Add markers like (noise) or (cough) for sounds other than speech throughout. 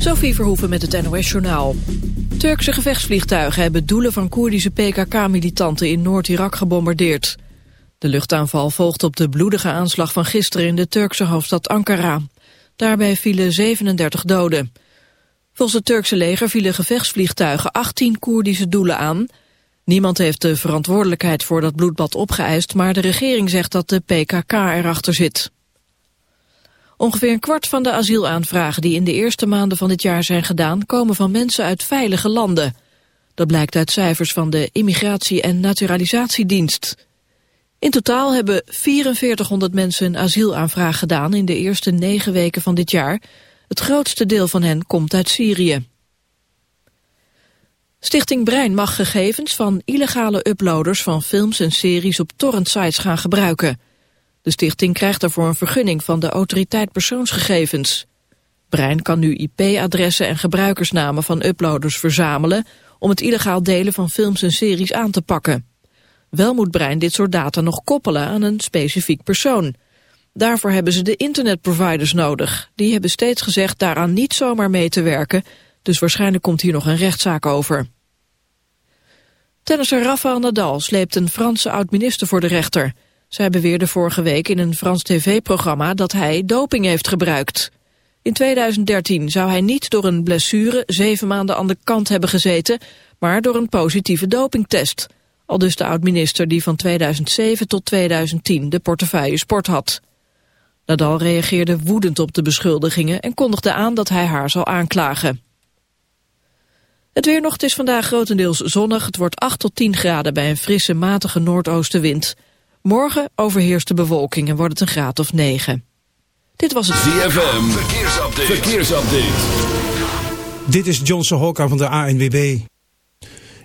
Sophie Verhoeven met het NOS-journaal. Turkse gevechtsvliegtuigen hebben doelen van Koerdische PKK-militanten in Noord-Irak gebombardeerd. De luchtaanval volgt op de bloedige aanslag van gisteren in de Turkse hoofdstad Ankara. Daarbij vielen 37 doden. Volgens het Turkse leger vielen gevechtsvliegtuigen 18 Koerdische doelen aan. Niemand heeft de verantwoordelijkheid voor dat bloedbad opgeëist... maar de regering zegt dat de PKK erachter zit. Ongeveer een kwart van de asielaanvragen die in de eerste maanden van dit jaar zijn gedaan... komen van mensen uit veilige landen. Dat blijkt uit cijfers van de Immigratie- en Naturalisatiedienst. In totaal hebben 4400 mensen een asielaanvraag gedaan... in de eerste negen weken van dit jaar. Het grootste deel van hen komt uit Syrië. Stichting Brein mag gegevens van illegale uploaders van films en series op torrentsites gaan gebruiken... De stichting krijgt daarvoor een vergunning van de autoriteit persoonsgegevens. Brein kan nu IP-adressen en gebruikersnamen van uploaders verzamelen... om het illegaal delen van films en series aan te pakken. Wel moet Brein dit soort data nog koppelen aan een specifiek persoon. Daarvoor hebben ze de internetproviders nodig. Die hebben steeds gezegd daaraan niet zomaar mee te werken... dus waarschijnlijk komt hier nog een rechtszaak over. Tennisser Rafael Nadal sleept een Franse oud-minister voor de rechter... Zij beweerde vorige week in een Frans tv-programma dat hij doping heeft gebruikt. In 2013 zou hij niet door een blessure zeven maanden aan de kant hebben gezeten, maar door een positieve dopingtest. Al dus de oud-minister die van 2007 tot 2010 de portefeuille sport had. Nadal reageerde woedend op de beschuldigingen en kondigde aan dat hij haar zal aanklagen. Het weer nog, is vandaag grotendeels zonnig. Het wordt 8 tot 10 graden bij een frisse, matige noordoostenwind. Morgen overheerst de bewolking en wordt het een graad of 9. Dit was het ZFM. Verkeersupdate. Verkeersupdate. Dit is Johnson Hokka van de ANWB.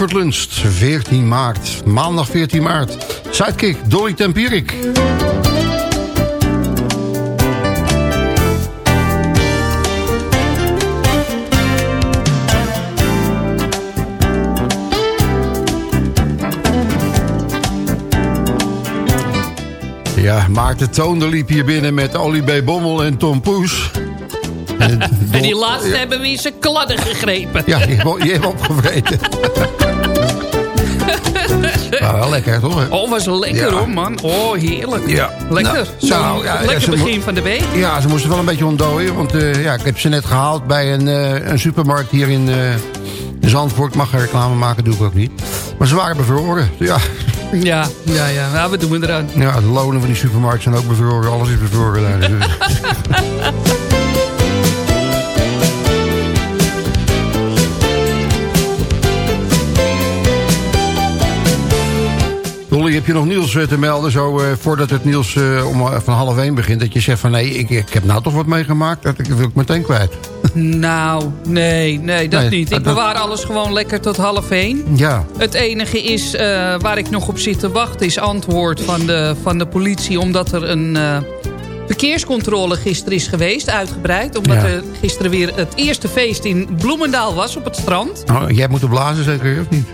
Zandvoort Lunst, 14 maart. Maandag 14 maart. Sidekick, Dolly Tempierik. Ja, Maarten Toonder liep hier binnen met Ollie B. Bommel en Tom Poes. En, (laughs) En die laatste hebben we in zijn kladden gegrepen. Ja, je hebt, je hebt opgevreten. (laughs) nou, wel lekker, toch? Oh, was lekker Ja. hoor, man. Oh, heerlijk. Ja. Lekker. Nou, nou, ja, lekker begin van de week. Ja, ze moesten wel een beetje ontdooien. Want eh, ja, ik heb ze net gehaald bij een, eh, een supermarkt hier in, eh, Zandvoort. Mag geen reclame maken, doe ik ook niet. Maar ze waren bevroren. Ja, Ja, ja, ja. Nou, wat doen we eraan? ja, de lonen van die supermarkt zijn ook bevroren. Alles is bevroren daar. (laughs) heb je nog nieuws eh, te melden? Zo eh, voordat het nieuws eh, om van half één begint. Dat je zegt van nee, ik, ik heb nou toch wat meegemaakt. Dat ik wil ik meteen kwijt. (laughs) Nou, nee, nee, dat Nee, niet. Ik dat- bewaar alles gewoon lekker tot half één. Ja, Het enige is, waar ik nog op zit te wachten... is antwoord van de, van de politie... omdat er een verkeerscontrole gisteren is geweest, uitgebreid. Omdat Ja. er gisteren weer het eerste feest in Bloemendaal was op het strand. oh, jij moet er blazen zeker, of niet?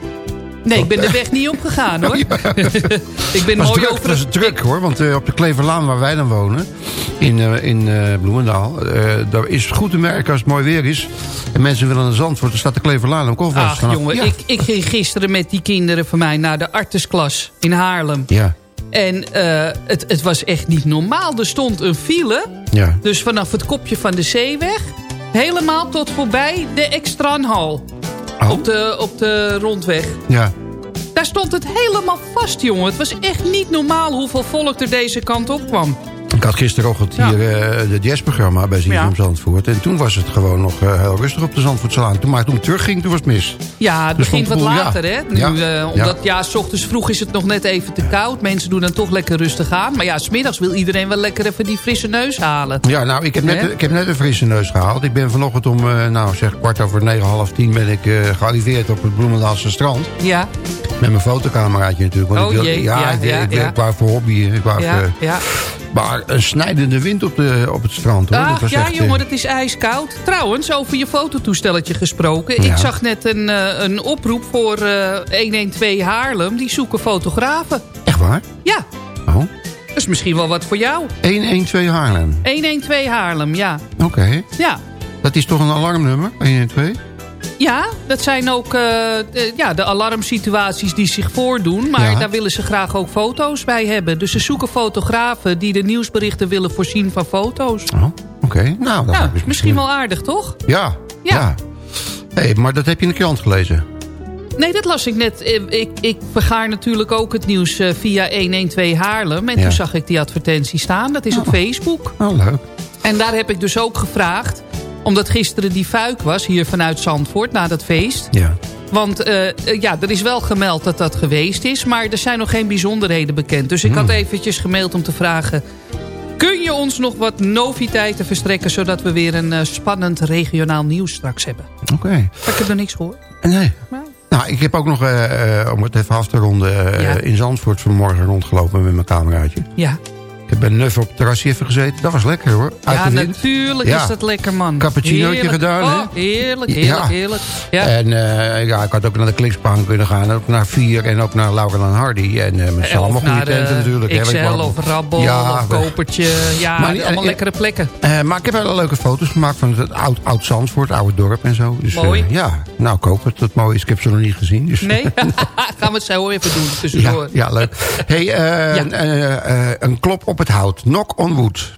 Nee, ik ben de weg niet opgegaan hoor. (laughs) (laughs) ik ben was mooi druk, over was het... druk hoor, want eh, op de Kleverlaan waar wij dan wonen, in, eh, in eh, Bloemendaal, daar is goed te merken als het mooi weer is. En mensen willen naar Zandvoort, dan staat de Kleverlaan ook alvast. Ach jongen, ja. ik, ik ging gisteren met die kinderen van mij naar de artesklas in Haarlem. Ja, En het, het was echt niet normaal. Er stond een file, ja. dus vanaf het kopje van de zeeweg... helemaal tot voorbij de Extranhal. Oh, Op, de, op de rondweg. ja. Daar stond het helemaal vast, jongen. Het was echt niet normaal hoeveel volk er deze kant op kwam. Ik had gisterochtend Ja. hier eh het jazzprogramma bij ZFM. Zandvoort. En toen was het gewoon nog eh, heel rustig op de Zandvoortsalaan. Toen, maar toen ik terugging, toen was het mis. Ja, het Dus begint wat later, hè? Nu, eh, omdat, ja. s ochtends vroeg is het nog net even te koud. Mensen doen dan toch lekker rustig aan. Maar ja, smiddags wil iedereen wel lekker even die frisse neus halen. Ja, nou, ik heb, net, ik heb net een frisse neus gehaald. Ik ben vanochtend om, nou zeg, kwart over negen, half tien... ben ik gearriveerd op het Bloemendaalse strand. Ja, Met mijn fotocameraatje natuurlijk. Want Oh ik wil, jee, ja, ja, ik, ja, ik, ik wou voor hobby. Ik wou ja, ja. Maar een snijdende wind op, de, op het strand. Hoor. Ach ja, echt, eh, jongen, dat is ijskoud. Trouwens, over je fototoestelletje gesproken. Ja. Ik zag net een, eh, een oproep voor eh 112 Haarlem. Die zoeken fotografen. Echt waar? Ja, Oh. dat is misschien wel wat voor jou. 112 Haarlem. 112 Haarlem, ja. Oké. Ja, Dat is toch een alarmnummer? 112? Ja, dat zijn ook eh, de, ja, de alarmsituaties die zich voordoen. Maar Ja. daar willen ze graag ook foto's bij hebben. Dus ze zoeken fotografen die de nieuwsberichten willen voorzien van foto's. Oh, oké. Nou, dat ik misschien wel aardig, toch? Ja, ja. Ja. Hey, maar dat heb je in de krant gelezen? Nee, dat las ik net. Eh, Ik, ik vergaar natuurlijk ook het nieuws eh, via 112 Haarlem. En Ja. toen zag ik die advertentie staan. Dat is op Facebook. Oh, leuk. En daar heb ik dus ook gevraagd... omdat gisteren die fuik was hier vanuit Zandvoort na dat feest... Ja. Want eh, eh, ja, er is wel gemeld dat dat geweest is... maar er zijn nog geen bijzonderheden bekend. Dus ik had eventjes gemaild om te vragen... kun je ons nog wat noviteiten verstrekken... zodat we weer een eh, spannend regionaal nieuws straks hebben? Oké. Maar ik heb er niks gehoord. Nee. Maar- Nou, ik heb ook nog, om het even af te ronden... Ja. in Zandvoort vanmorgen rondgelopen met mijn cameraatje. Ja, Ik heb bij Neuf op het terrasje even gezeten. Dat was lekker hoor. Uit ja natuurlijk Ja. is dat lekker, man. Cappuccinootje Heerlijk. gedaan, oh, hè? Heerlijk, heerlijk, Ja. heerlijk. Ja. En eh, ja, ik had ook naar de Klikspaan kunnen gaan. Ook naar Vier en ook naar Laurel en Hardy. En eh met z'n allemaal goede tenten eh, natuurlijk. XL wel. of Rabbel Ja, of Kopertje. Ja, Maar allemaal lekkere plekken. Maar ik heb hele leuke foto's gemaakt van het oud, oud Zandvoort, oude dorp en zo. Dus, Mooi. ja, nou ik hoop dat het mooi is. Ik heb ze nog niet gezien. Dus, Nee? (laughs) (laughs) Gaan we het zo even doen tussendoor. ja, leuk. Hey, Ja. eh, eh, een klop op het hout. Knock on wood.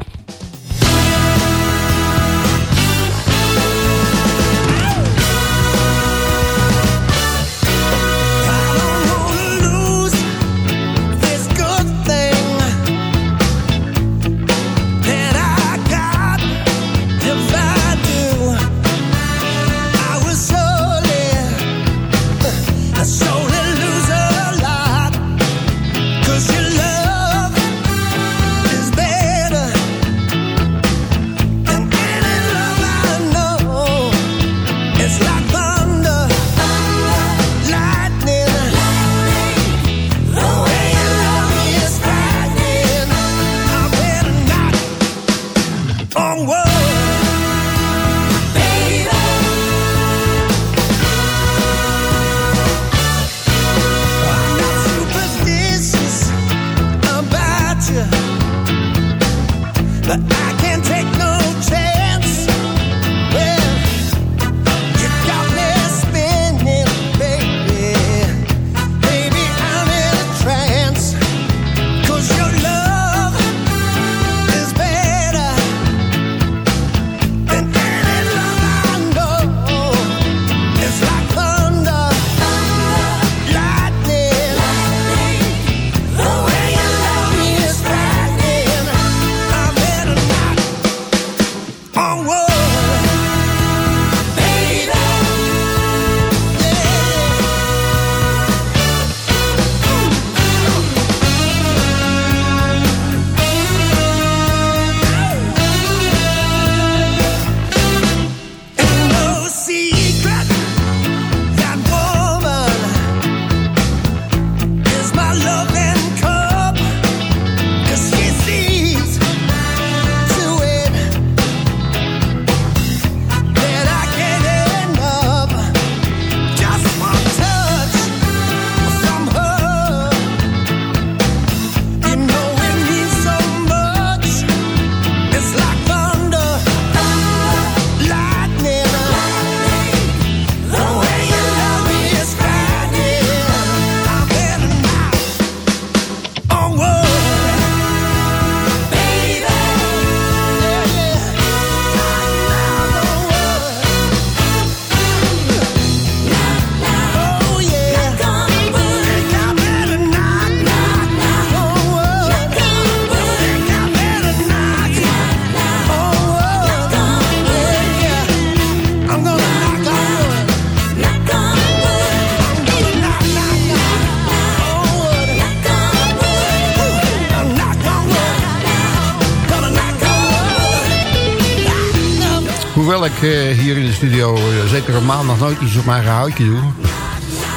Ik eh, hier in de studio eh, zeker op maandag nooit iets op mijn eigen houtje doe.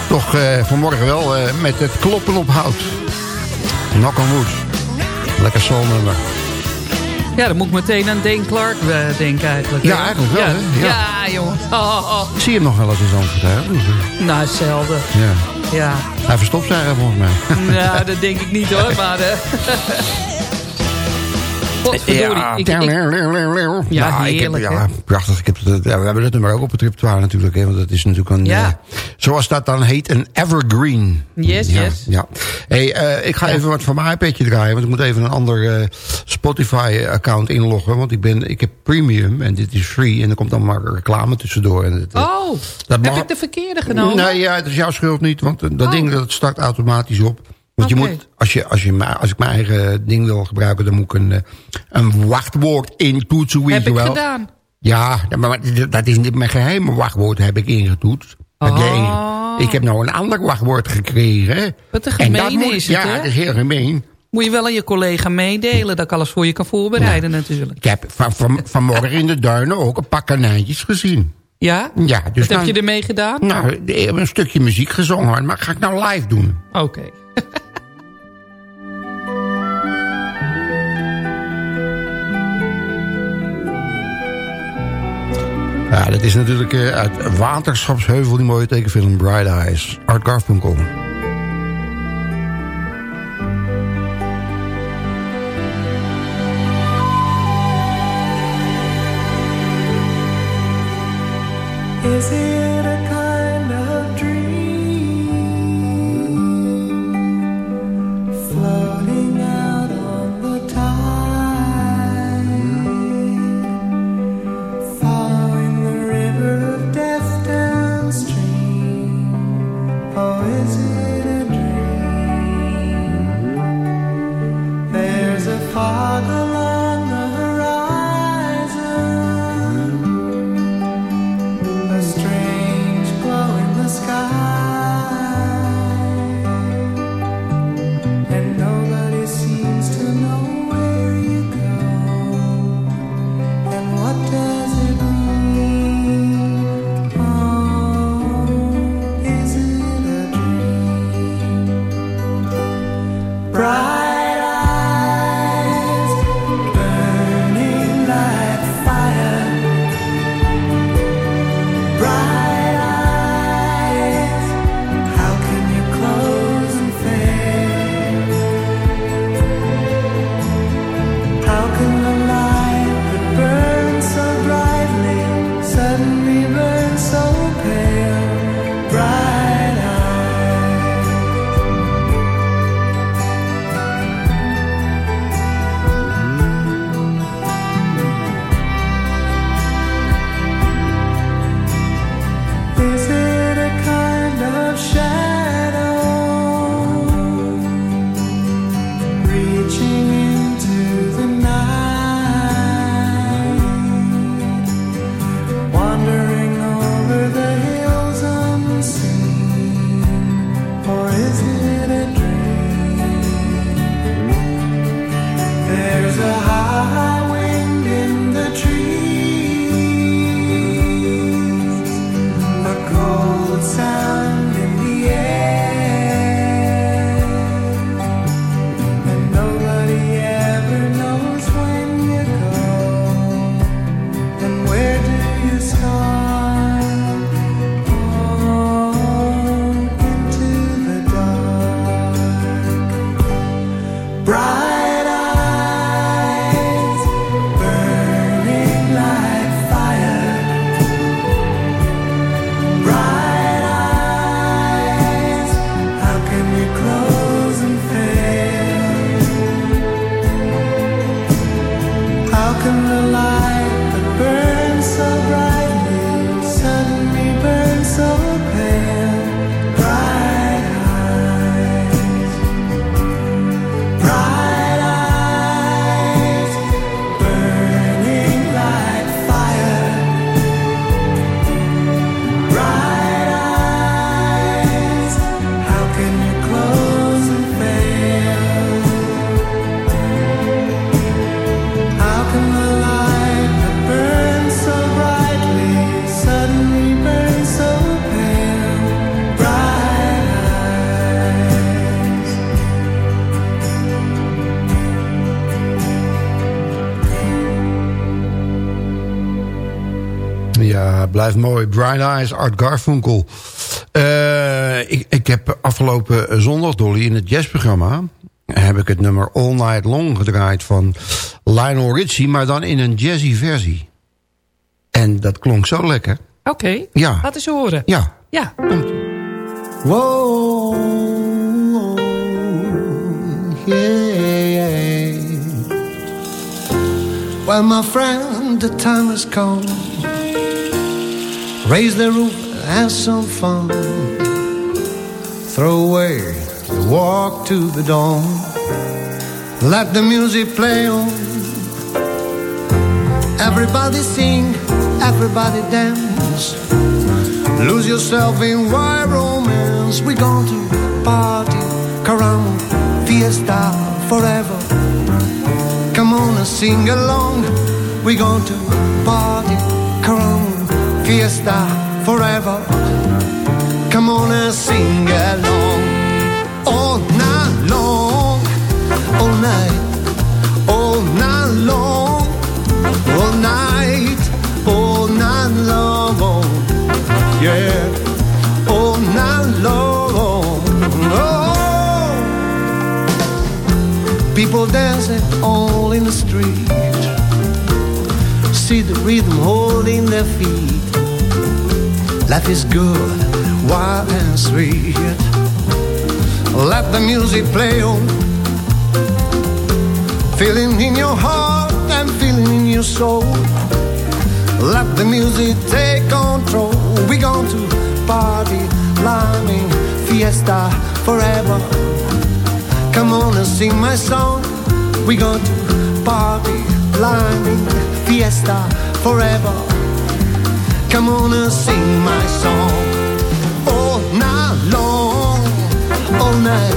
Toch eh, vanmorgen wel eh, met het kloppen op hout. Knock on wood. Lekker soulnummer. Ja, dan moet ik meteen aan Dane Clark denken eigenlijk. Ja, eigenlijk wel, Ja, hè? Ja. ja jongen. Oh, oh, oh. Ik zie hem nog wel eens in Zandvoort. Hè? Nou, zelden. Ja. Ja. Hij verstopt zijn volgens mij. Nou, dat denk ik niet hoor, maar... eh. (laughs) Ik, ik, Ja, ik heb, heerlijk, ja, prachtig. Ik heb, het- ja, we hebben het nummer ook op het repertoire natuurlijk. Hè, want dat is natuurlijk een, Ja. eh, zoals dat dan heet, een evergreen. Yes, ja, yes. Ja. Hey, eh, ik ga even wat van mijn iPadje draaien. Want ik moet even een ander eh, Spotify-account inloggen. Want ik, ben, ik heb premium en dit is free. En er komt dan maar reclame tussendoor. En het, oh, Dat heb ik de verkeerde genomen? Nee, ja, het is jouw schuld niet. Want dat Oh. ding dat start automatisch op. Want je moet, als, je, als, je, als ik mijn eigen ding wil gebruiken... dan moet ik een, een wachtwoord intoetsen. weet heb ik wel. gedaan. Ja, maar dat is niet mijn geheime wachtwoord heb ik ingetoetst. Oh. Ik heb nou een ander wachtwoord gekregen. Wat een En dat gemeen moet- is het, Ja, hè? dat is heel gemeen. Moet je wel aan je collega meedelen, dat ik alles voor je kan voorbereiden natuurlijk. Ik heb van, van, vanmorgen in de duinen ook een paar kanijntjes gezien. Ja? Ja, dus Wat heb je ermee gedaan? Nou, een stukje muziek gezongen. Maar ga ik nou live doen? Oké. (laughs) Ja, dat is natuurlijk eh, uit Waterschapsheuvel, die mooie tekenfilm Bright Eyes. Art Garfunkel. Is blijft mooi. Bright Eyes, Art Garfunkel. Eh, ik, ik heb afgelopen zondag, Dolly, in het jazzprogramma... heb ik het nummer All Night Long gedraaid van Lionel Richie... maar dan in een jazzy versie. En dat klonk zo lekker. Oké, Ja. laat eens horen. Ja, Ja. Whoa, yeah. Well, my friend, the time has come. Raise the roof, have some fun. Throw away the walk to the dawn. Let the music play on. Everybody sing, everybody dance. Lose yourself in wild romance. We're going to party, caramba, fiesta forever. Come on and sing along. We're going to party, fiesta forever. Come on and sing along. All night long, all night, all night long, all night, all night long. Yeah, all night long. Oh, people dancing all in the street. See the rhythm holding their feet. Life is good, wild and sweet. Let the music play on. Feeling in your heart and feeling in your soul. Let the music take control. We're going to party, climbing, fiesta forever. Come on and sing my song. We're going to party, climbing, fiesta forever. Come on and sing my song. All night long, all night,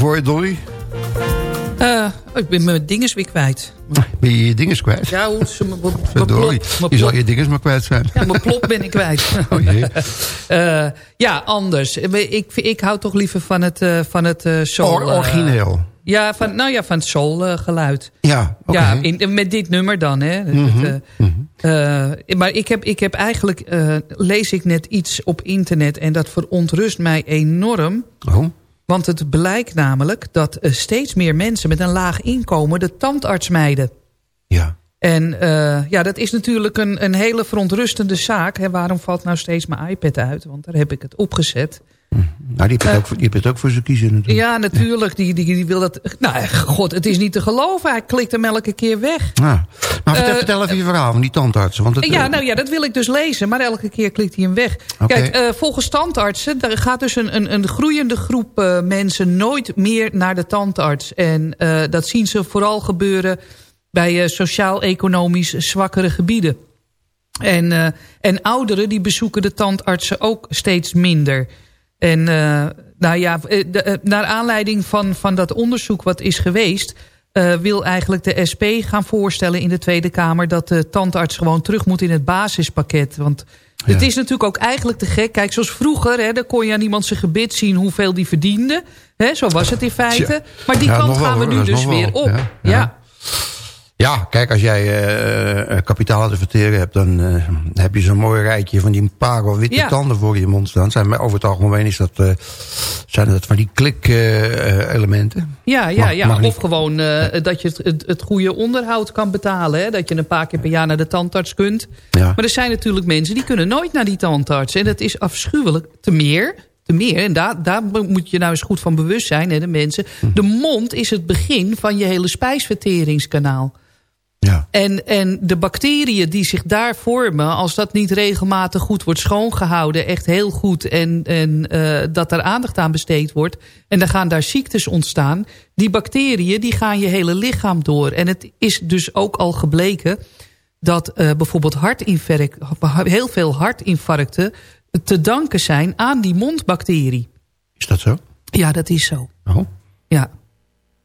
voor je Dolly? Eh, ik ben mijn dinges weer kwijt. Ben je je dinges kwijt? Ja, hoe plop- mijn je zal je dinges maar kwijt zijn. Ja, mijn plop ben ik kwijt. (laughs) Oh jee. (laughs) Eh, ja, anders. Ik, ik hou toch liever van het, eh, van het eh, soul. Or- eh, origineel. ja, van, nou ja, van het soul eh, geluid. Ja. Ja, in, met dit nummer dan. Hè. Het, Mhm, eh, eh, maar ik heb, ik heb eigenlijk, eh, lees ik net iets op internet en dat verontrust mij enorm. Oh, Want het blijkt namelijk dat eh, steeds meer mensen met een laag inkomen de tandarts mijden. ja. En eh, ja, dat is natuurlijk een, een hele verontrustende zaak. Hè. Waarom valt nou steeds mijn iPad uit? Want daar heb ik het opgezet. Nou, die heeft, het ook, voor- die heeft het ook voor zijn kiezen natuurlijk. Ja, natuurlijk. Die, die, die wil dat... Nou, god, het is niet te geloven. Hij klikt hem elke keer weg. Ja. Maar vertel, Eh, vertel even je verhaal van die tandartsen. Want het, Ja, eh, nou ja, dat wil ik dus lezen. Maar elke keer klikt hij hem weg. Kijk, eh, volgens tandartsen daar gaat dus een, een, een groeiende groep eh, mensen nooit meer naar de tandarts. En eh, dat zien ze vooral gebeuren bij eh, sociaal-economisch zwakkere gebieden. En, eh, en ouderen die bezoeken de tandartsen ook steeds minder. En eh, nou ja, eh, de, eh, naar aanleiding van, van dat onderzoek wat is geweest... wil eigenlijk de SP gaan voorstellen in de Tweede Kamer... dat de tandarts gewoon terug moet in het basispakket. Want het is natuurlijk ook eigenlijk te gek. Kijk, zoals vroeger, hè, dan kon je aan iemand zijn gebit zien... hoeveel die verdiende. Hè, zo was het in feite. Tja. Maar die Ja, kant wel, gaan we nu dus wel. weer op. Ja, Ja, ja. Kijk, als jij eh, kapitaal te verteren hebt... dan heb je zo'n mooi rijtje van die parel witte Ja. tanden voor je mond staan. Zijn, over het algemeen is dat, zijn dat van die klik-elementen. Ja, ja, Mag- ja. mag of gewoon dat je het, het, het goede onderhoud kan betalen. Hè? Dat je een paar keer per jaar naar de tandarts kunt. Ja. Maar er zijn natuurlijk mensen die kunnen nooit naar die tandarts. En dat is afschuwelijk. Te meer, te meer. En daar, daar moet je nou eens goed van bewust zijn, hè, de mensen. Hm. De mond is het begin van je hele spijsverteringskanaal. Ja. En, en de bacteriën die zich daar vormen... als dat niet regelmatig goed wordt schoongehouden... echt heel goed en, en eh, dat er aandacht aan besteed wordt... en dan gaan daar ziektes ontstaan... die bacteriën die gaan je hele lichaam door. En het is dus ook al gebleken... dat eh, bijvoorbeeld hartinfarct, heel veel hartinfarcten... te danken zijn aan die mondbacterie. Is dat zo? Ja, dat is zo. Oh. Ja.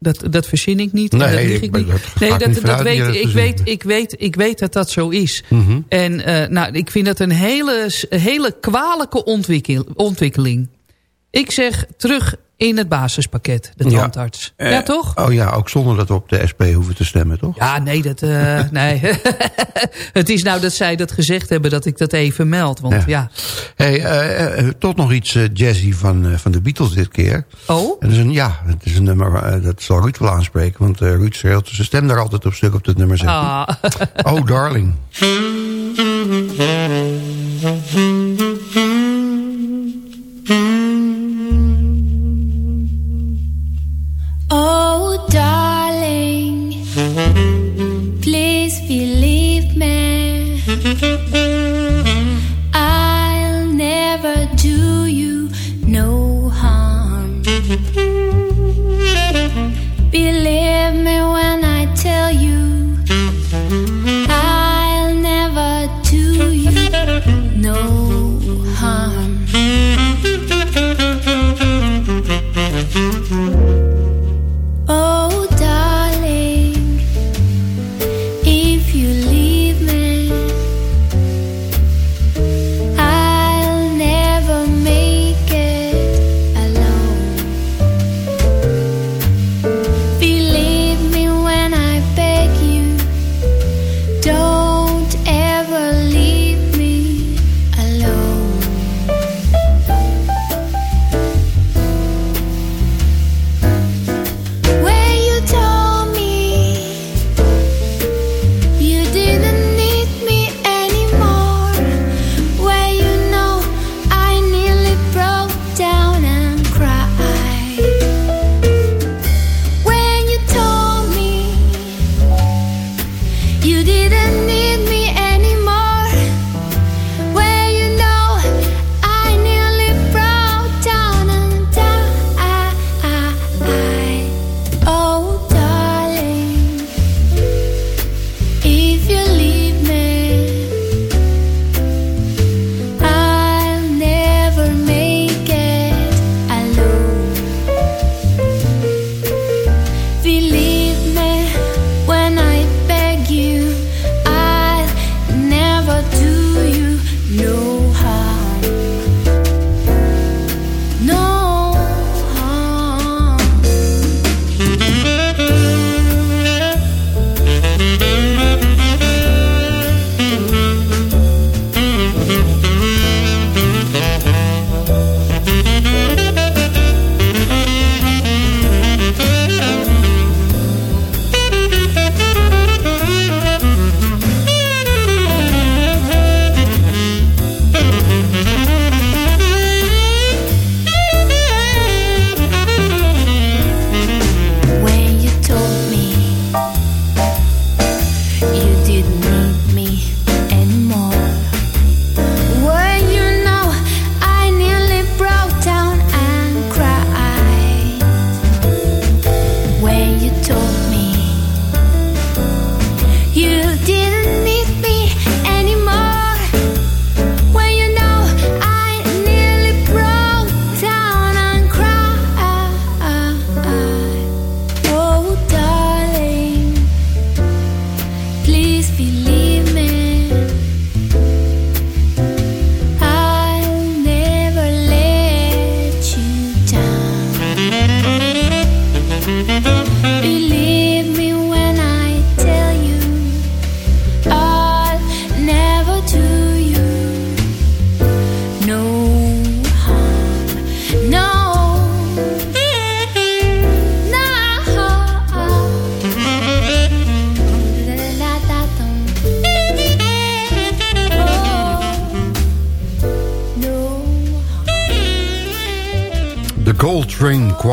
Dat, dat verzin ik niet. Nee, dat ik ik ben- niet. dat nee, ik dat, dat weet, ik, verzint. weet, ik, weet, ik weet dat dat zo is. Mhm. En eh, nou, ik vind dat een hele, hele kwalijke ontwikkel, ontwikkeling. Ik zeg terug in het basispakket, de tandarts. Ja, Eh, toch? Oh ja, ook zonder dat we op de SP hoeven te stemmen, toch? Ja, nee, dat, eh, (laughs) nee. (laughs) het is nou dat zij dat gezegd hebben dat ik dat even meld. Want Ja. ja. Hey, eh, tot nog iets jazzy van, van de Beatles dit keer. Oh? Dat is een, ja, het is een nummer, dat zal Ruud wel aanspreken. Want Ruud schreeuwt zijn stem daar altijd op stuk op dit nummer. Hij. Ah. (laughs) Oh, darling.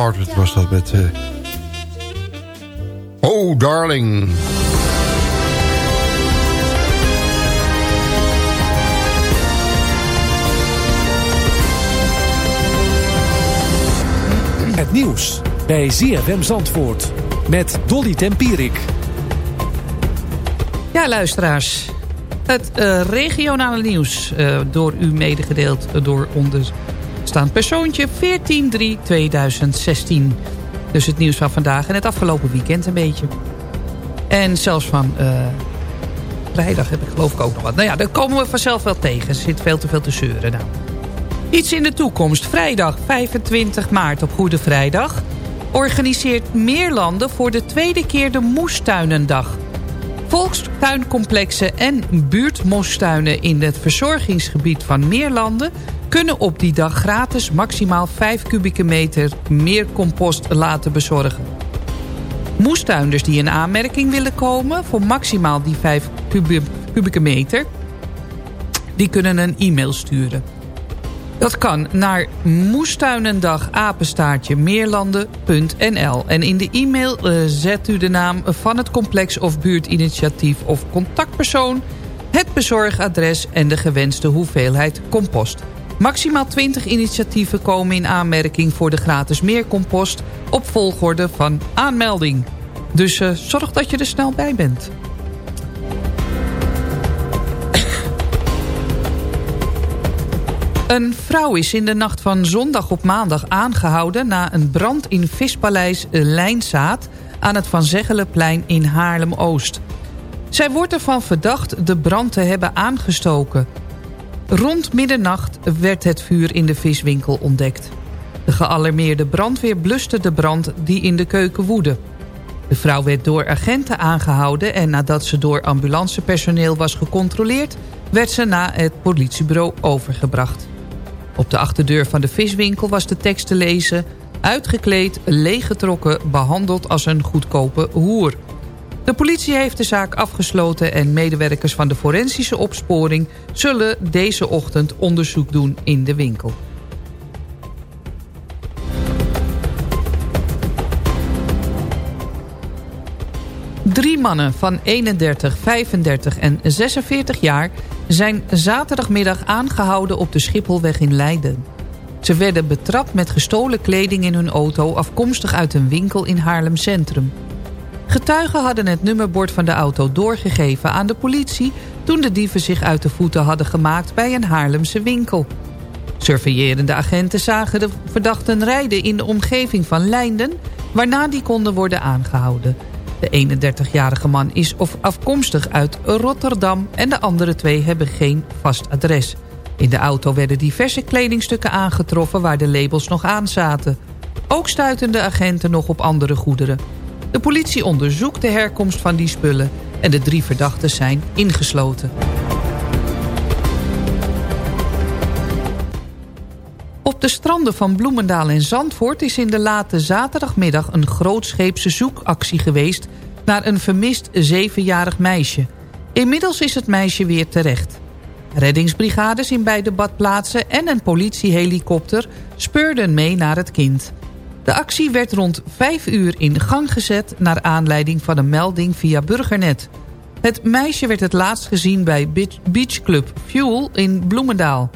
Was dat met... eh, oh, darling. Het nieuws bij ZFM Zandvoort met Dolly Tempierik. Ja, luisteraars. Het eh, regionale nieuws eh, door u medegedeeld door onderstaand persoontje 14-3-2016. Dus het nieuws van vandaag en het afgelopen weekend een beetje. En zelfs van eh, vrijdag heb ik geloof ik ook nog wat. Nou ja, daar komen we vanzelf wel tegen. Er zit veel te veel te zeuren nou. Iets in de toekomst. Vrijdag 25 maart op Goede Vrijdag... organiseert Meerlanden voor de tweede keer de Moestuinendag. Volkstuincomplexen en buurtmoestuinen in het verzorgingsgebied van Meerlanden... kunnen op die dag gratis maximaal 5 kubieke meter meer compost laten bezorgen. Moestuinders die in aanmerking willen komen voor maximaal die 5 kubi- kubieke meter... die kunnen een e-mail sturen. Dat kan naar moestuinendag meerlanden.nl. En in de e-mail eh, zet u de naam van het complex of buurtinitiatief of contactpersoon... het bezorgadres en de gewenste hoeveelheid compost. Maximaal 20 initiatieven komen in aanmerking voor de gratis meercompost... op volgorde van aanmelding. Dus eh, zorg dat je er snel bij bent. Een vrouw is in de nacht van zondag op maandag aangehouden... na een brand in Vispaleis Lijnzaad aan het Van Zeggelenplein in Haarlem-Oost. Zij wordt ervan verdacht de brand te hebben aangestoken. Rond middernacht werd het vuur in de viswinkel ontdekt. De gealarmeerde brandweer bluste de brand die in de keuken woedde. De vrouw werd door agenten aangehouden... en nadat ze door ambulancepersoneel was gecontroleerd... werd ze naar het politiebureau overgebracht. Op de achterdeur van de viswinkel was de tekst te lezen... uitgekleed, leeggetrokken, behandeld als een goedkope hoer. De politie heeft de zaak afgesloten... en medewerkers van de forensische opsporing... zullen deze ochtend onderzoek doen in de winkel. Drie mannen van 31, 35 en 46 jaar zijn zaterdagmiddag aangehouden op de Schipholweg in Leiden. Ze werden betrapt met gestolen kleding in hun auto afkomstig uit een winkel in Haarlem Centrum. Getuigen hadden het nummerbord van de auto doorgegeven aan de politie... toen de dieven zich uit de voeten hadden gemaakt bij een Haarlemse winkel. Surveillerende agenten zagen de verdachten rijden in de omgeving van Leinden... waarna die konden worden aangehouden. De 31-jarige man is of afkomstig uit Rotterdam... en de andere twee hebben geen vast adres. In de auto werden diverse kledingstukken aangetroffen... waar de labels nog aan zaten. Ook stuiten de agenten nog op andere goederen. De politie onderzoekt de herkomst van die spullen... en de drie verdachten zijn ingesloten. Op de stranden van Bloemendaal en Zandvoort is in de late zaterdagmiddag een grootscheepse zoekactie geweest naar een vermist zevenjarig meisje. Inmiddels is het meisje weer terecht. Reddingsbrigades in beide badplaatsen en een politiehelikopter speurden mee naar het kind. De actie werd rond 5 uur in gang gezet naar aanleiding van een melding via Burgernet. Het meisje werd het laatst gezien bij Beach Club Fuel in Bloemendaal.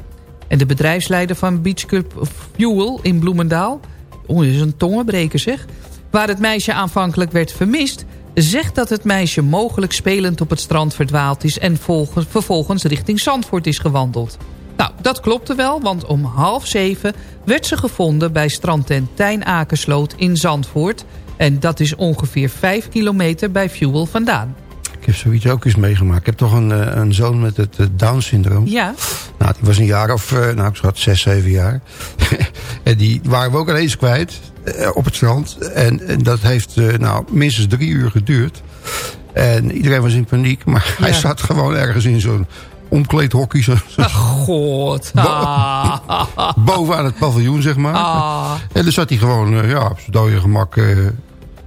En de bedrijfsleider van Beach Club Fuel in Bloemendaal... Oh, is een tongenbreker zeg... waar het meisje aanvankelijk werd vermist... zegt dat het meisje mogelijk spelend op het strand verdwaald is... en vervolgens richting Zandvoort is gewandeld. Nou, dat klopte wel, want om half zeven werd ze gevonden... bij strandtent Tijn Akersloot in Zandvoort... en dat is ongeveer vijf kilometer bij Fuel vandaan. Ik heb zoiets ook eens meegemaakt. Ik heb toch een, eh, een zoon met het eh, Down-syndroom. Ja, Nou, die was een jaar of, eh, nou, ik schat zes, zeven jaar. (laughs) en die waren we ook ineens kwijt op het strand. En, en dat heeft, nou, minstens drie uur geduurd. En iedereen was in paniek. Maar hij zat gewoon ergens in zo'n omkleedhockey. Zo, ach god. Ah, (laughs) bovenaan het paviljoen, zeg maar. ah. En dan zat hij gewoon, eh, ja, op zijn dode gemak...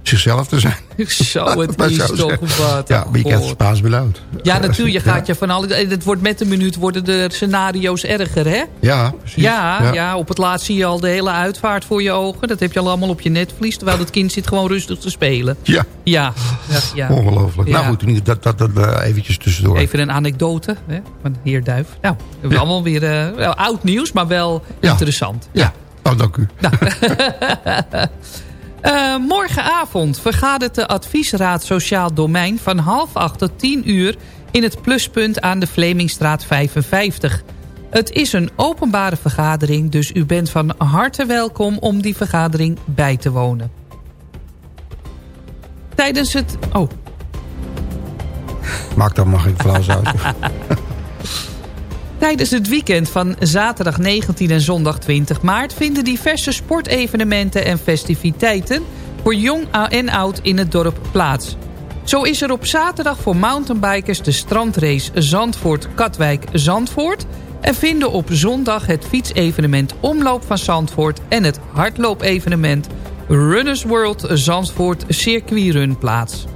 eh, zichzelf te zijn. (laughs) Zo, het is toch wat. Ja, maar je God. Spaans benauwd. Ja, natuurlijk. Je gaat je van alle... Het wordt met de minuut worden de scenario's erger, hè? Ja, precies. Ja, ja. op het laatst zie je al de hele uitvaart voor je ogen. Dat heb je al allemaal op je netvlies. Terwijl het kind zit gewoon rustig te spelen. Ja, Ja, ja, ja. ongelooflijk. Ja. Nou goed, dat, dat, dat eh, eventjes tussendoor. Even een anekdote hè, van heer Duif. Nou, we hebben allemaal weer eh, wel oud nieuws, maar wel interessant. Ja, oh, dank u. (laughs) (laughs) Eh, morgenavond vergadert de adviesraad Sociaal Domein... van half acht tot tien uur in het pluspunt aan de Vlemingstraat 55. Het is een openbare vergadering, dus u bent van harte welkom... om die vergadering bij te wonen. Tijdens het... Oh, Maak dan maar geen flauw uit. (laughs) Tijdens het weekend van zaterdag 19 en zondag 20 maart... vinden diverse sportevenementen en festiviteiten... voor jong en oud in het dorp plaats. Zo is er op zaterdag voor mountainbikers de strandrace Zandvoort-Katwijk-Zandvoort... en vinden op zondag het fietsevenement Omloop van Zandvoort... en het hardloopevenement Runners World Zandvoort Circuitrun plaats.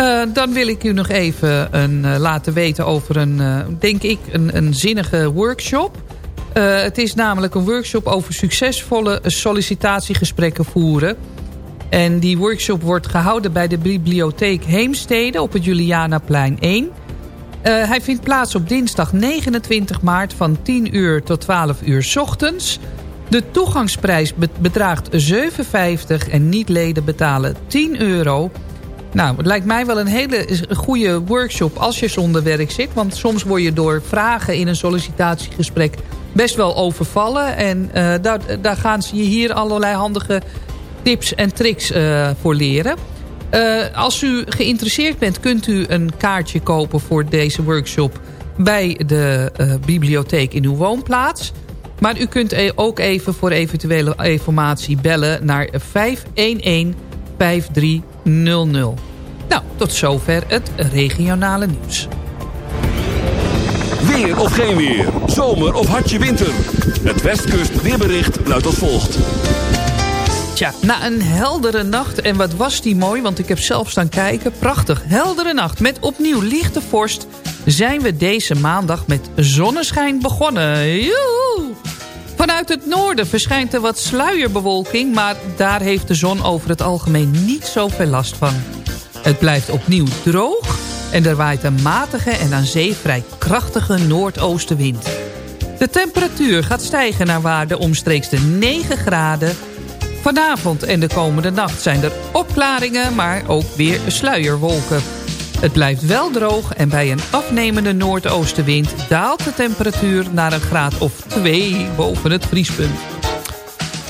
Eh, dan wil ik u nog even een, eh, laten weten over een, eh, denk ik, een, een zinnige workshop. Het is namelijk een workshop over succesvolle sollicitatiegesprekken voeren. En die workshop wordt gehouden bij de bibliotheek Heemstede op het Julianaplein 1. Eh, hij vindt plaats op dinsdag 29 maart van 10 uur tot 12 uur 's ochtends. De toegangsprijs be- bedraagt 7,50 en niet-leden betalen 10 euro. Nou, het lijkt mij wel een hele goede workshop als je zonder werk zit. Want soms word je door vragen in een sollicitatiegesprek best wel overvallen. En eh, daar, daar gaan ze je hier allerlei handige tips en tricks eh, voor leren. Eh, als u geïnteresseerd bent, kunt u een kaartje kopen voor deze workshop bij de eh, bibliotheek in uw woonplaats. Maar u kunt e- ook even voor eventuele informatie bellen naar 511 5300. Nou, tot zover het regionale nieuws. Weer of geen weer. Zomer of hartje winter. Het Westkust weerbericht luidt als volgt. Tja, na een heldere nacht, en wat was die mooi, want ik heb zelf staan kijken. Prachtig, heldere nacht met opnieuw lichte vorst... zijn we deze maandag met zonneschijn begonnen. Joehoe! Vanuit het noorden verschijnt er wat sluierbewolking... maar daar heeft de zon over het algemeen niet zoveel last van. Het blijft opnieuw droog en er waait een matige en aan zee vrij krachtige noordoostenwind. De temperatuur gaat stijgen naar waarde omstreeks de 9 graden. Vanavond en de komende nacht zijn er opklaringen, maar ook weer sluierwolken. Het blijft wel droog en bij een afnemende noordoostenwind daalt de temperatuur naar een graad of 2 boven het vriespunt.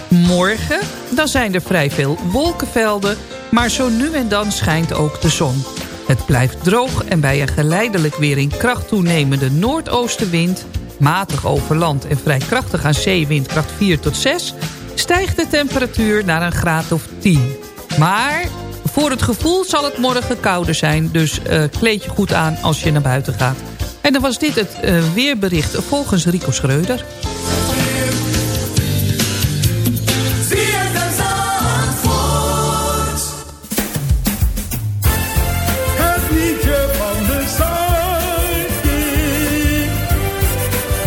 Morgen, dan zijn er vrij veel wolkenvelden, maar zo nu en dan schijnt ook de zon. Het blijft droog en bij een geleidelijk weer in kracht toenemende noordoostenwind... matig over land en vrij krachtig aan zee windkracht 4 tot 6... stijgt de temperatuur naar een graad of 10. Maar voor het gevoel zal het morgen kouder zijn, dus eh, kleed je goed aan als je naar buiten gaat. En dan was dit het eh, weerbericht volgens Rico Schreuder. Het liedje van de Zuidkiek.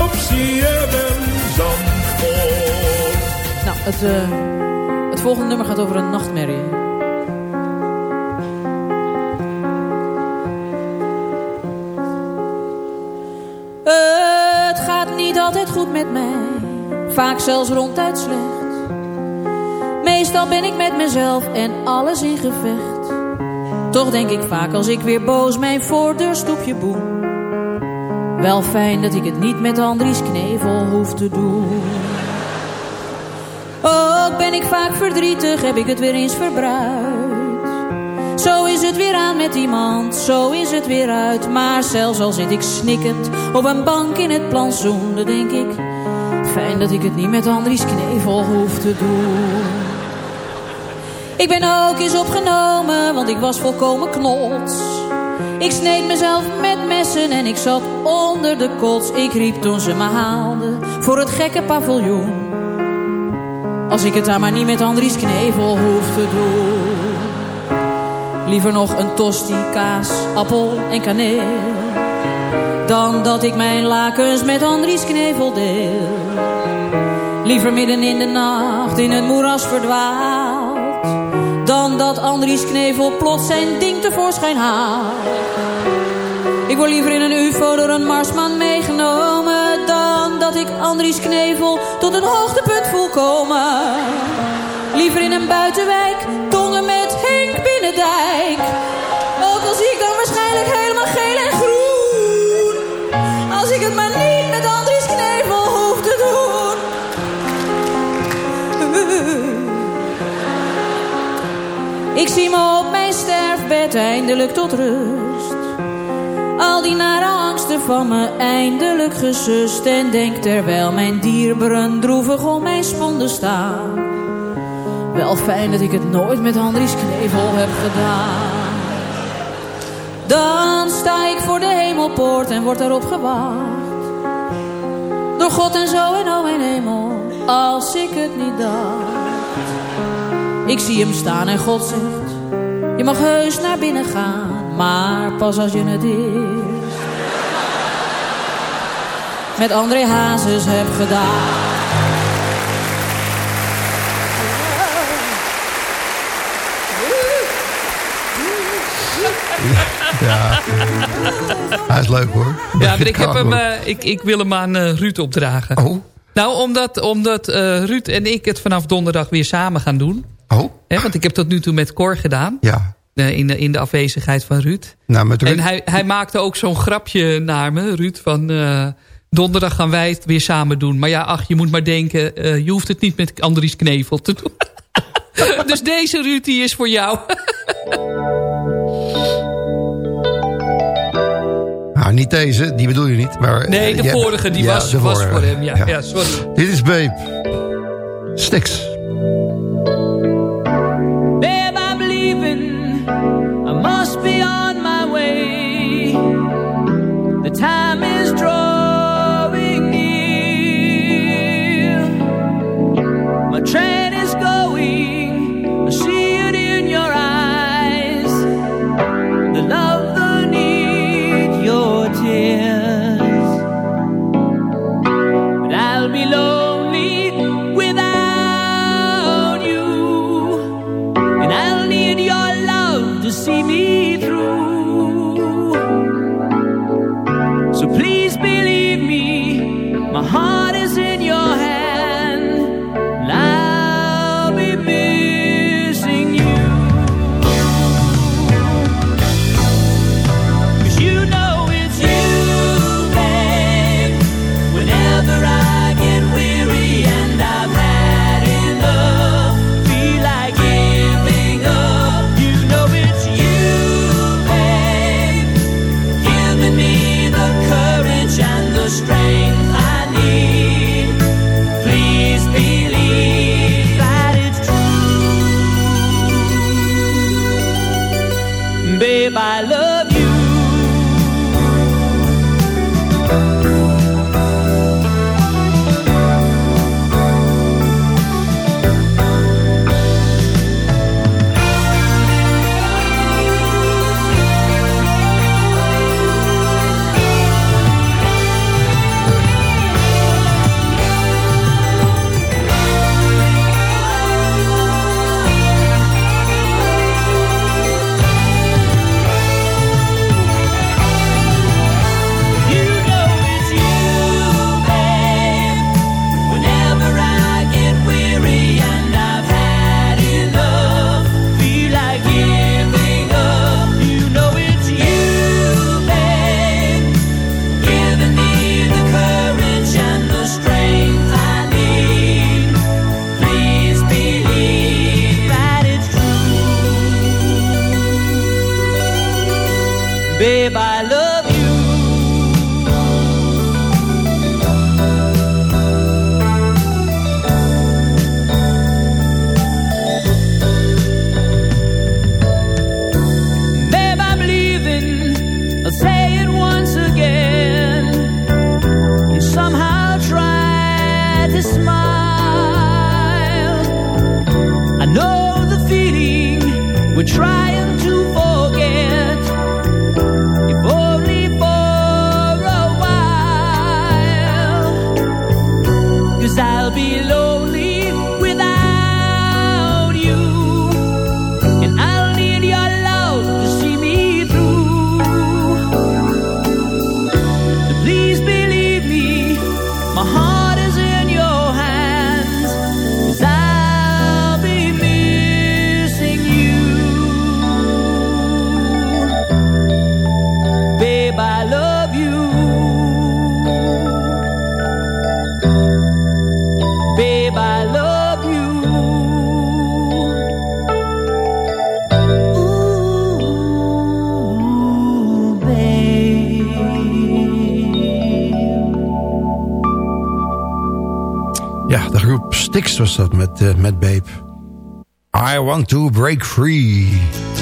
Op CFM Zandvoort. Nou, het, eh, het volgende nummer gaat over een nachtmerrie. Goed met mij, vaak zelfs ronduit slecht. Meestal ben ik met mezelf en alles in gevecht. Toch denk ik vaak als ik weer boos mijn voordeurstoepje boem. Wel fijn dat ik het niet met Andries Knevel hoef te doen. Ook ben ik vaak verdrietig, heb ik het weer eens verbruikt. Zo is het weer aan met iemand, zo is het weer uit. Maar zelfs al zit ik snikkend op een bank in het plantsoen, dan denk ik... Fijn dat ik het niet met Andries Knevel hoef te doen. Ik ben ook eens opgenomen, want ik was volkomen knots. Ik sneed mezelf met messen en ik zat onder de kots. Ik riep toen ze me haalden voor het gekke paviljoen. Als ik het daar maar niet met Andries Knevel hoef te doen. Liever nog een tosti, kaas, appel en kaneel. Dan dat ik mijn lakens met Andries Knevel deel. Liever midden in de nacht in het moeras verdwaald. Dan dat Andries Knevel plots zijn ding tevoorschijn haalt. Ik word liever in een ufo door een marsman meegenomen... dan dat ik Andries Knevel tot een hoogtepunt voel komen. Liever in een buitenwijk, met Binnendijk. Ook al zie ik dan waarschijnlijk helemaal geel en groen. Als ik het maar niet met Andries Knevel hoef te doen. Ik zie me op mijn sterfbed eindelijk tot rust. Al die nare angsten van me eindelijk gesust. En denk terwijl mijn dierberen droevig om mijn sponden staan. Wel fijn dat ik het nooit met Andries Knevel heb gedaan. Dan sta ik voor de hemelpoort en word erop gewacht. Door God en zo en oh mijn hemel, als ik het niet dacht. Ik zie hem staan en God zegt, je mag heus naar binnen gaan, maar pas als je het eerst met André Hazes hebt gedaan. Ja. Hij is leuk hoor. Ja, maar ik, heb hem, eh, ik, ik wil hem aan eh, Ruud opdragen. Oh, Nou, omdat, omdat eh, Ruud en ik het vanaf donderdag weer samen gaan doen. oh, Hè, want ik heb tot nu toe met Cor gedaan. ja. in, de, in de afwezigheid van Ruud. Nou, met Ruud. En hij, hij maakte ook zo'n grapje naar me, Ruud, van... donderdag gaan wij het weer samen doen. Maar ja, ach, je moet maar denken... je hoeft het niet met Andries Knevel te doen. (laughs) dus deze Ruud, die is voor jou. (laughs) Nou, niet deze, die bedoel je niet. Maar, nee, eh, de ja, vorige, die ja, was, de was voor hem. Ja, ja. sorry. Dit is Babe. Stix. Babe, I'm leaving. I must be on my way. The time is drawing near. My train want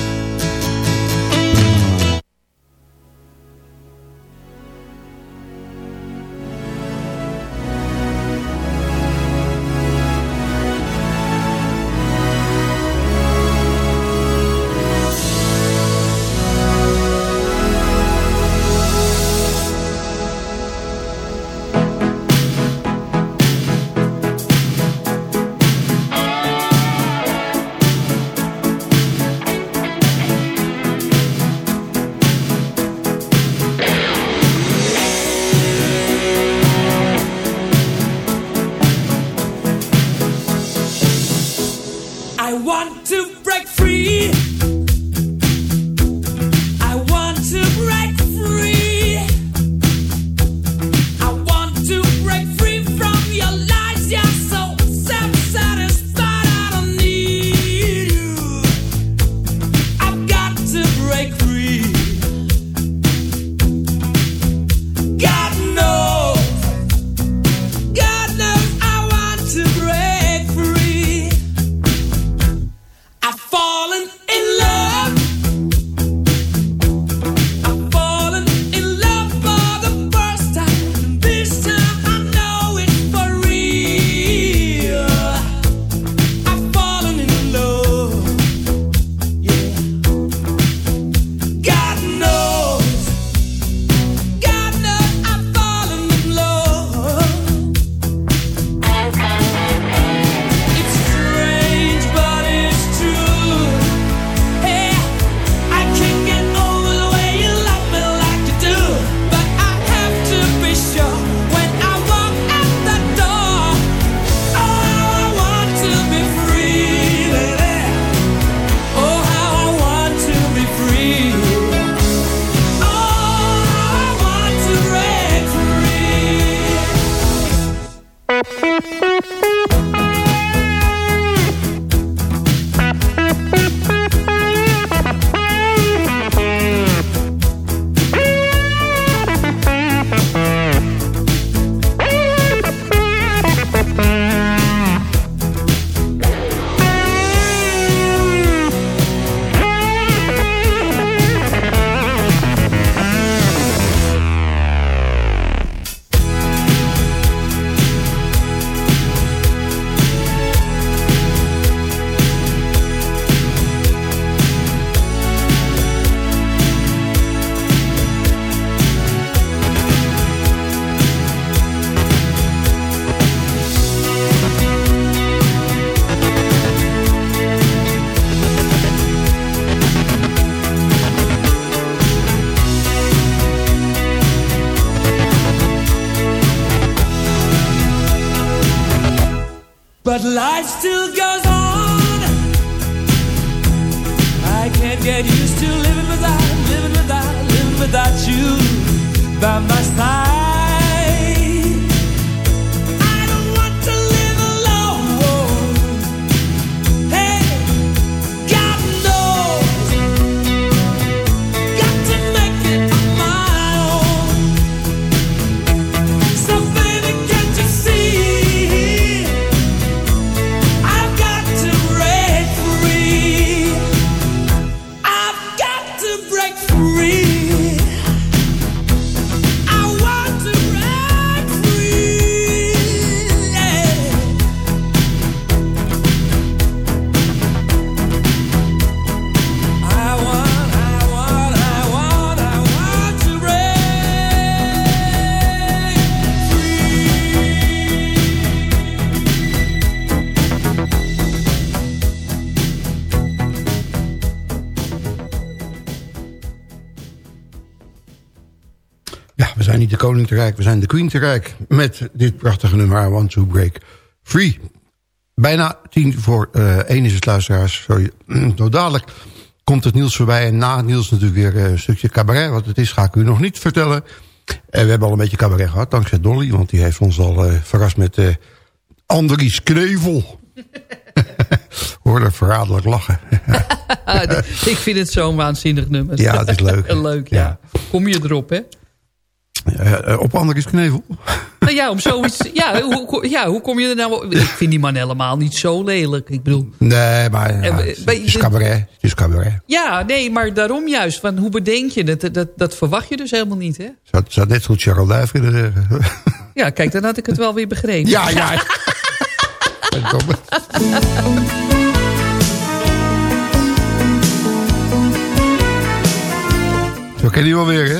koning te rijk, we zijn de queen te rijk. Met dit prachtige nummer, I Want to Break Free. Bijna tien voor eh één is het luisteraars. Sorry. Zo dadelijk komt het Niels voorbij. En na het Niels natuurlijk weer eh, een stukje cabaret. Wat het is ga ik u nog niet vertellen. En we hebben al een beetje cabaret gehad, dankzij Dolly. Want die heeft ons al eh, verrast met eh Andries Knevel. (laughs) Hoorde verraderlijk lachen. (laughs) Ah, ik vind het zo'n waanzinnig nummer. Ja, het is leuk. (laughs) leuk, ja. Kom je erop, hè? Eh, eh, op Andries Knevel. (laughs) Nou ja, om zoiets... Ja hoe, ja, hoe kom je er nou... Ik vind die man helemaal niet zo lelijk. Ik bedoel... Nee, maar ja, En we- het is cabaret. Het is cabaret. Ja, nee, maar daarom juist. Want hoe bedenk je? Dat, dat, dat verwacht je dus helemaal niet, hè? Zou, zou net goed Charles Duif kunnen zeggen. (laughs) Ja, kijk, dan had ik het wel weer begrepen. Ja, ja. (laughs) Zo ken je wel weer, hè?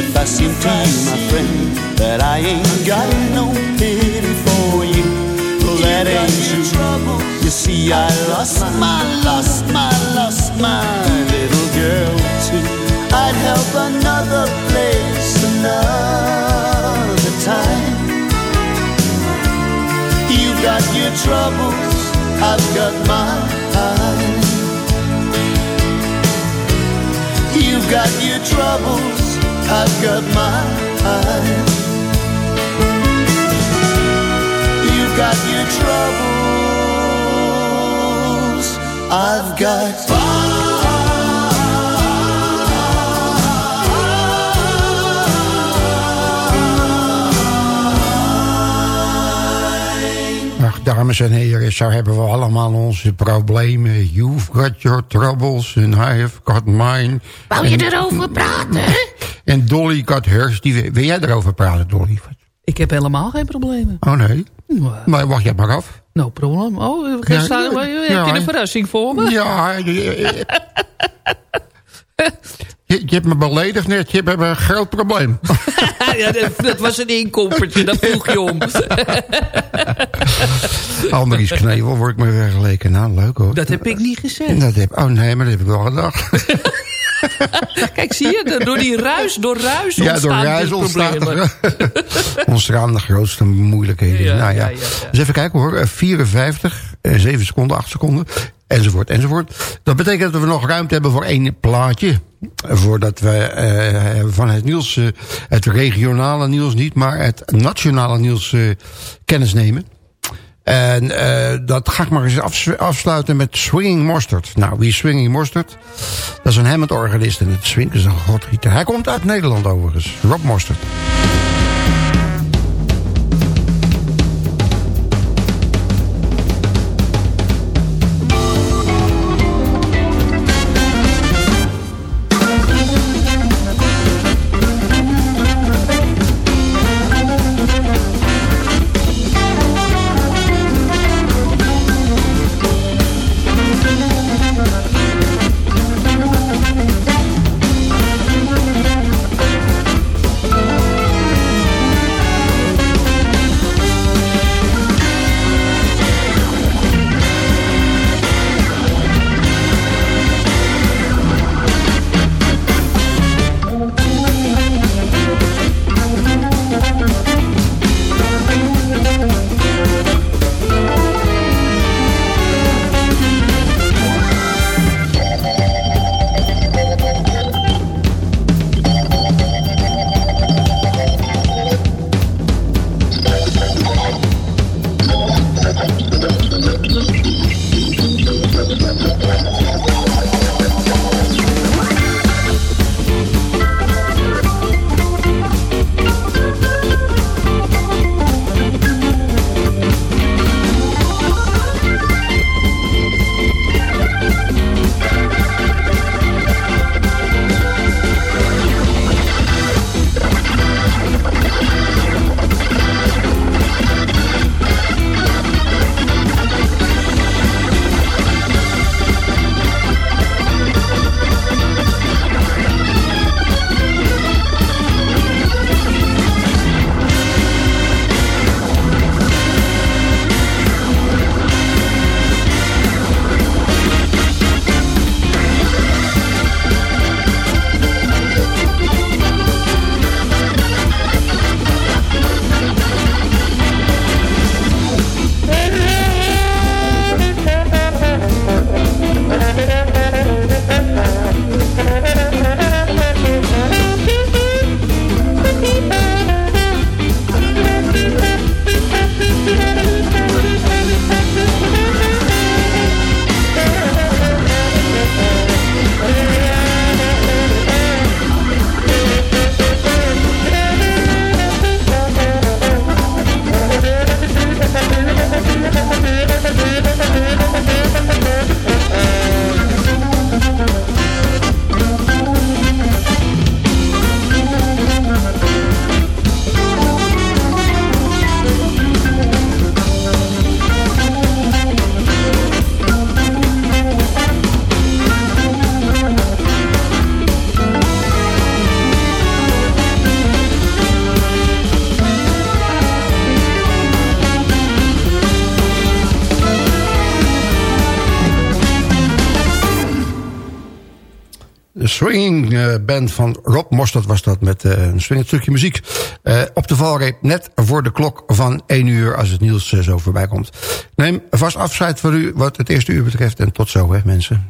If I seem to you, my friend, that I ain't got no pity for you. Well, that ain't true. You see, I lost my, lost my, lost my little girl too. I'd help another place another time. You've got your troubles, I've got mine. You've got your troubles, I've got mine. You've got your troubles, I've got Ach, dames en heren, zo hebben we allemaal onze problemen. You've got your troubles and I have got mine. Wou je En- erover praten? En Dolly got hers. Die, wil jij erover praten, Dolly? Ik heb helemaal geen problemen. Oh nee. Maar wacht jij maar af. No problem. Oh, gisteren, ja, heb ja. je een verrassing voor me? Ja, je, je, je hebt me beledigd net. Je hebt een groot probleem. (laughs) ja, dat, dat was een inkompertje, dat vroeg je om. (laughs) Andries Knevel wordt me vergeleken. Nou, leuk hoor. Dat heb ik niet gezegd. Dat heb, oh nee, maar dat heb ik wel gedacht. (laughs) (laughs) Kijk, zie je? Door die ruis, door ruis Ja, door ontstaan ruis problemen. er (laughs) ontstaan de grootste moeilijkheden. Ja, nou ja. Dus even kijken hoor. Eh, 54, eh, 7 seconden, 8 seconden. Enzovoort, enzovoort. Dat betekent dat we nog ruimte hebben voor één plaatje. Voordat we eh, van het nieuws, eh, het regionale nieuws niet, maar het nationale nieuws eh, kennis nemen. En eh, dat ga ik maar eens afs- afsluiten met Swinging Mustard. Nou, wie Swinging Mustard? Dat is een Hammond-organist en het swingt is een godgieter. Hij komt uit Nederland overigens, Rob Mustard. Band van Rob Mostert was dat met eh, een swingend stukje muziek. Eh, op de valreep net voor de klok van 1 uur als het nieuws eh, zo voorbij komt. Neem vast afscheid voor u wat het eerste uur betreft. En tot zo hè mensen.